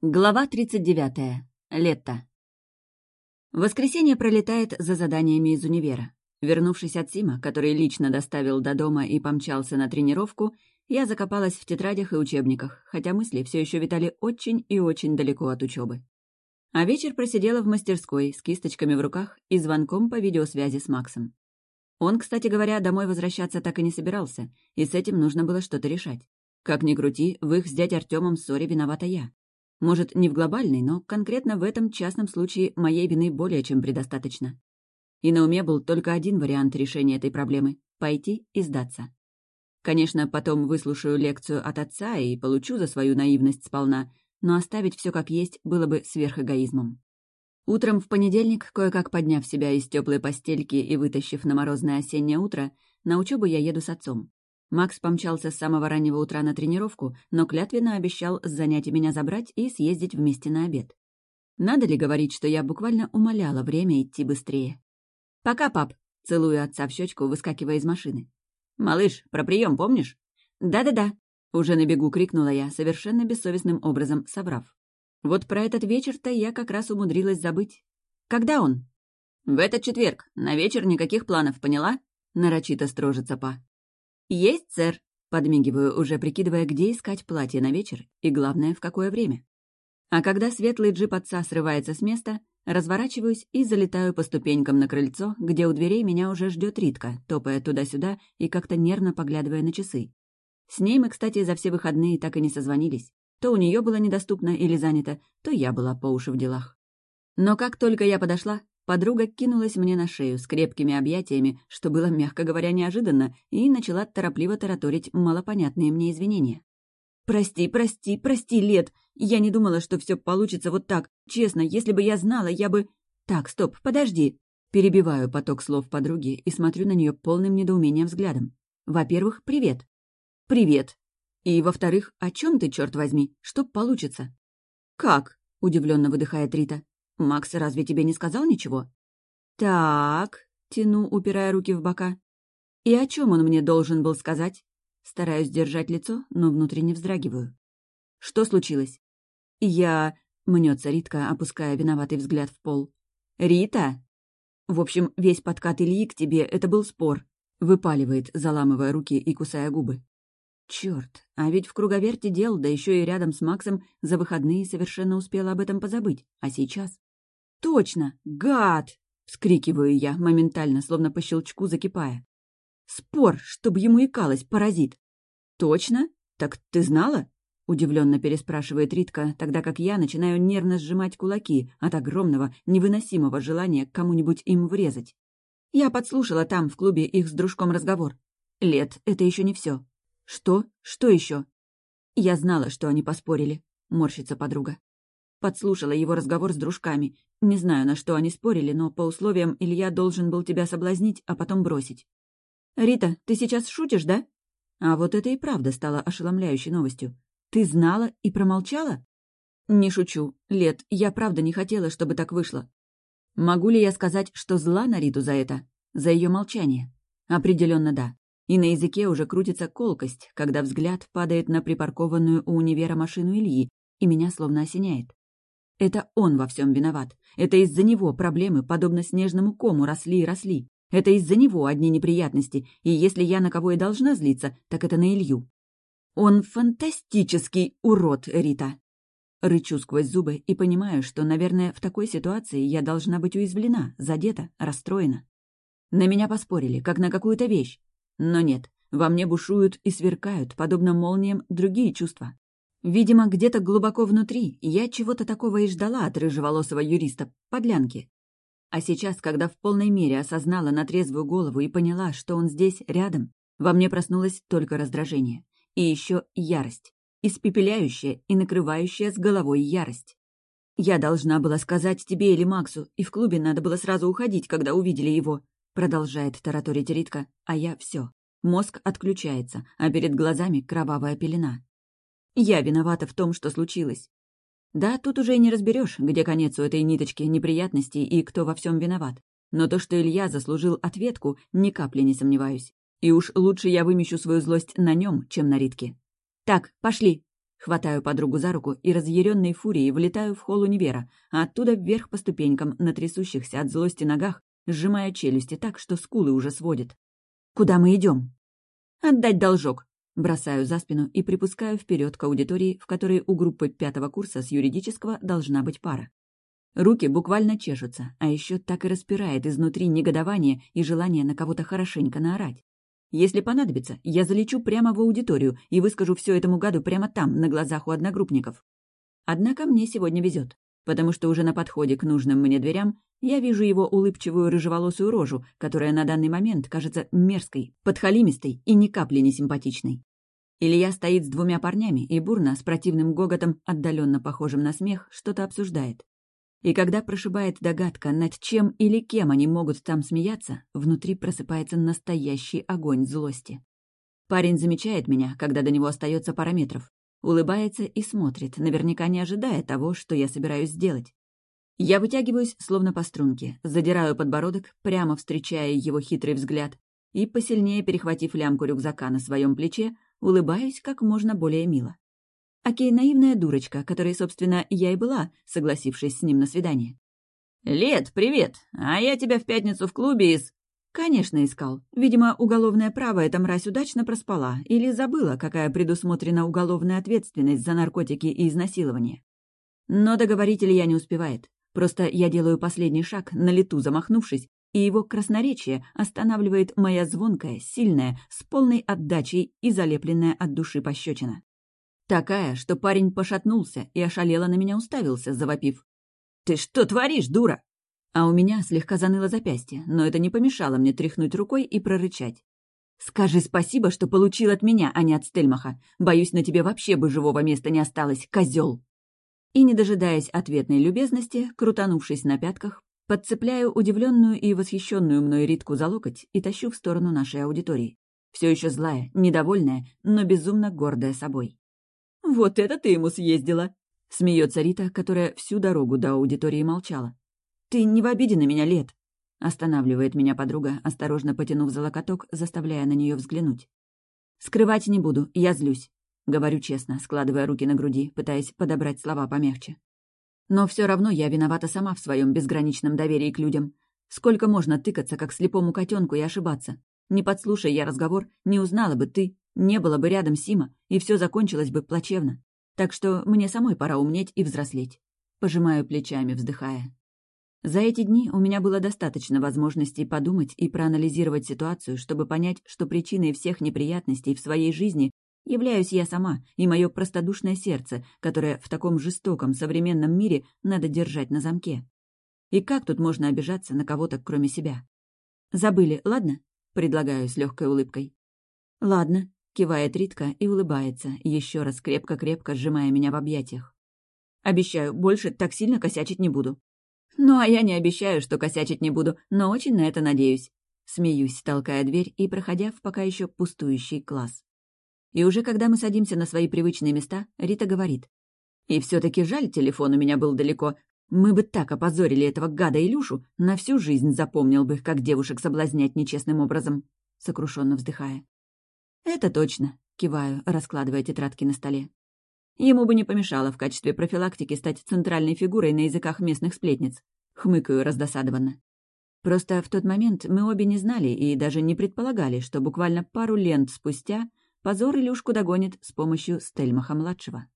Глава 39. Лето. Воскресенье пролетает за заданиями из универа. Вернувшись от Сима, который лично доставил до дома и помчался на тренировку, я закопалась в тетрадях и учебниках, хотя мысли все еще витали очень и очень далеко от учебы. А вечер просидела в мастерской с кисточками в руках и звонком по видеосвязи с Максом. Он, кстати говоря, домой возвращаться так и не собирался, и с этим нужно было что-то решать. Как ни крути, в их с дядь Артемом ссоре виновата я. Может, не в глобальной, но конкретно в этом частном случае моей вины более чем предостаточно. И на уме был только один вариант решения этой проблемы — пойти и сдаться. Конечно, потом выслушаю лекцию от отца и получу за свою наивность сполна, но оставить все как есть было бы сверхэгоизмом. Утром в понедельник, кое-как подняв себя из теплой постельки и вытащив на морозное осеннее утро, на учебу я еду с отцом. Макс помчался с самого раннего утра на тренировку, но клятвенно обещал с занятий меня забрать и съездить вместе на обед. Надо ли говорить, что я буквально умоляла время идти быстрее? «Пока, пап!» — целую отца в щечку, выскакивая из машины. «Малыш, про прием помнишь?» «Да-да-да!» — уже на бегу крикнула я, совершенно бессовестным образом соврав. Вот про этот вечер-то я как раз умудрилась забыть. «Когда он?» «В этот четверг. На вечер никаких планов, поняла?» — нарочито строжится па. «Есть, сэр», — подмигиваю, уже прикидывая, где искать платье на вечер и, главное, в какое время. А когда светлый джип отца срывается с места, разворачиваюсь и залетаю по ступенькам на крыльцо, где у дверей меня уже ждет Ритка, топая туда-сюда и как-то нервно поглядывая на часы. С ней мы, кстати, за все выходные так и не созвонились. То у нее было недоступно или занято, то я была по уши в делах. Но как только я подошла, Подруга кинулась мне на шею с крепкими объятиями, что было, мягко говоря, неожиданно, и начала торопливо тараторить малопонятные мне извинения. «Прости, прости, прости, Лет! Я не думала, что все получится вот так. Честно, если бы я знала, я бы...» «Так, стоп, подожди!» Перебиваю поток слов подруги и смотрю на нее полным недоумением взглядом. «Во-первых, привет!» «Привет!» И, во-вторых, о чем ты, черт возьми? Что получится? «Как?» — удивленно выдыхает Рита. «Макс разве тебе не сказал ничего?» «Так», — тяну, упирая руки в бока. «И о чем он мне должен был сказать?» Стараюсь держать лицо, но внутренне вздрагиваю. «Что случилось?» «Я...» — мнется Ритка, опуская виноватый взгляд в пол. «Рита?» «В общем, весь подкат Ильи к тебе — это был спор», — выпаливает, заламывая руки и кусая губы. Черт, а ведь в круговерте дел, да еще и рядом с Максом, за выходные совершенно успела об этом позабыть. А сейчас? «Точно! Гад!» — вскрикиваю я, моментально, словно по щелчку закипая. «Спор, чтобы ему икалось, паразит!» «Точно? Так ты знала?» — удивленно переспрашивает Ритка, тогда как я начинаю нервно сжимать кулаки от огромного, невыносимого желания кому-нибудь им врезать. Я подслушала там, в клубе, их с дружком разговор. Лет, это еще не все. Что? Что еще? Я знала, что они поспорили, морщится подруга. Подслушала его разговор с дружками. Не знаю, на что они спорили, но по условиям Илья должен был тебя соблазнить, а потом бросить. «Рита, ты сейчас шутишь, да?» А вот это и правда стало ошеломляющей новостью. «Ты знала и промолчала?» «Не шучу. Лет, я правда не хотела, чтобы так вышло. Могу ли я сказать, что зла на Риту за это? За ее молчание? Определенно да. И на языке уже крутится колкость, когда взгляд падает на припаркованную у универа машину Ильи, и меня словно осеняет. Это он во всем виноват. Это из-за него проблемы, подобно снежному кому, росли и росли. Это из-за него одни неприятности, и если я на кого и должна злиться, так это на Илью. Он фантастический урод, Рита. Рычу сквозь зубы и понимаю, что, наверное, в такой ситуации я должна быть уязвлена, задета, расстроена. На меня поспорили, как на какую-то вещь. Но нет, во мне бушуют и сверкают, подобно молниям, другие чувства. Видимо, где-то глубоко внутри я чего-то такого и ждала от рыжеволосого юриста, подлянки. А сейчас, когда в полной мере осознала на трезвую голову и поняла, что он здесь, рядом, во мне проснулось только раздражение. И еще ярость. Испепеляющая и накрывающая с головой ярость. «Я должна была сказать тебе или Максу, и в клубе надо было сразу уходить, когда увидели его», продолжает тараторить Ритка, а я все. Мозг отключается, а перед глазами кровавая пелена. Я виновата в том, что случилось. Да, тут уже и не разберешь, где конец у этой ниточки неприятностей и кто во всем виноват. Но то, что Илья заслужил ответку, ни капли не сомневаюсь. И уж лучше я вымещу свою злость на нем, чем на Ритке. «Так, пошли!» Хватаю подругу за руку и разъяренной фурией влетаю в холл универа, а оттуда вверх по ступенькам на трясущихся от злости ногах, сжимая челюсти так, что скулы уже сводит. «Куда мы идем? «Отдать должок!» Бросаю за спину и припускаю вперед к аудитории, в которой у группы пятого курса с юридического должна быть пара. Руки буквально чешутся, а еще так и распирает изнутри негодование и желание на кого-то хорошенько наорать. Если понадобится, я залечу прямо в аудиторию и выскажу все этому гаду прямо там, на глазах у одногруппников. Однако мне сегодня везет, потому что уже на подходе к нужным мне дверям я вижу его улыбчивую рыжеволосую рожу, которая на данный момент кажется мерзкой, подхалимистой и ни капли не симпатичной. Илья стоит с двумя парнями и бурно, с противным гоготом, отдаленно похожим на смех, что-то обсуждает. И когда прошибает догадка, над чем или кем они могут там смеяться, внутри просыпается настоящий огонь злости. Парень замечает меня, когда до него остается пара метров, улыбается и смотрит, наверняка не ожидая того, что я собираюсь сделать. Я вытягиваюсь, словно по струнке, задираю подбородок, прямо встречая его хитрый взгляд, и, посильнее перехватив лямку рюкзака на своем плече, улыбаюсь как можно более мило. Окей, наивная дурочка, которой, собственно, я и была, согласившись с ним на свидание. «Лет, привет! А я тебя в пятницу в клубе из...» Конечно, искал. Видимо, уголовное право эта мразь удачно проспала или забыла, какая предусмотрена уголовная ответственность за наркотики и изнасилование. Но договорить Илья не успевает. Просто я делаю последний шаг, на лету замахнувшись, и его красноречие останавливает моя звонкая, сильная, с полной отдачей и залепленная от души пощечина. Такая, что парень пошатнулся и ошалело на меня уставился, завопив. «Ты что творишь, дура?» А у меня слегка заныло запястье, но это не помешало мне тряхнуть рукой и прорычать. «Скажи спасибо, что получил от меня, а не от Стельмаха. Боюсь, на тебе вообще бы живого места не осталось, козел. И, не дожидаясь ответной любезности, крутанувшись на пятках, подцепляю удивленную и восхищенную мной Ритку за локоть и тащу в сторону нашей аудитории. Все еще злая, недовольная, но безумно гордая собой. «Вот это ты ему съездила!» — смеется Рита, которая всю дорогу до аудитории молчала. «Ты не в обиде на меня, Лет!» — останавливает меня подруга, осторожно потянув за локоток, заставляя на нее взглянуть. «Скрывать не буду, я злюсь», — говорю честно, складывая руки на груди, пытаясь подобрать слова помягче. Но все равно я виновата сама в своем безграничном доверии к людям. Сколько можно тыкаться, как слепому котенку, и ошибаться? Не подслушай я разговор, не узнала бы ты, не было бы рядом Сима, и все закончилось бы плачевно. Так что мне самой пора умнеть и взрослеть. Пожимаю плечами, вздыхая. За эти дни у меня было достаточно возможностей подумать и проанализировать ситуацию, чтобы понять, что причиной всех неприятностей в своей жизни являюсь я сама и мое простодушное сердце, которое в таком жестоком современном мире надо держать на замке. И как тут можно обижаться на кого-то, кроме себя? Забыли, ладно? Предлагаю с легкой улыбкой. Ладно, Кивает Ритка и улыбается, еще раз крепко-крепко сжимая меня в объятиях. Обещаю, больше так сильно косячить не буду. Ну, а я не обещаю, что косячить не буду, но очень на это надеюсь. Смеюсь, толкая дверь и проходя в пока еще пустующий класс. И уже когда мы садимся на свои привычные места, Рита говорит. И все таки жаль, телефон у меня был далеко. Мы бы так опозорили этого гада Илюшу, на всю жизнь запомнил бы, как девушек соблазнять нечестным образом. Сокрушенно вздыхая. «Это точно», — киваю, раскладывая тетрадки на столе. Ему бы не помешало в качестве профилактики стать центральной фигурой на языках местных сплетниц. Хмыкаю раздосадованно. Просто в тот момент мы обе не знали и даже не предполагали, что буквально пару лент спустя позор Илюшку догонит с помощью Стельмаха-младшего.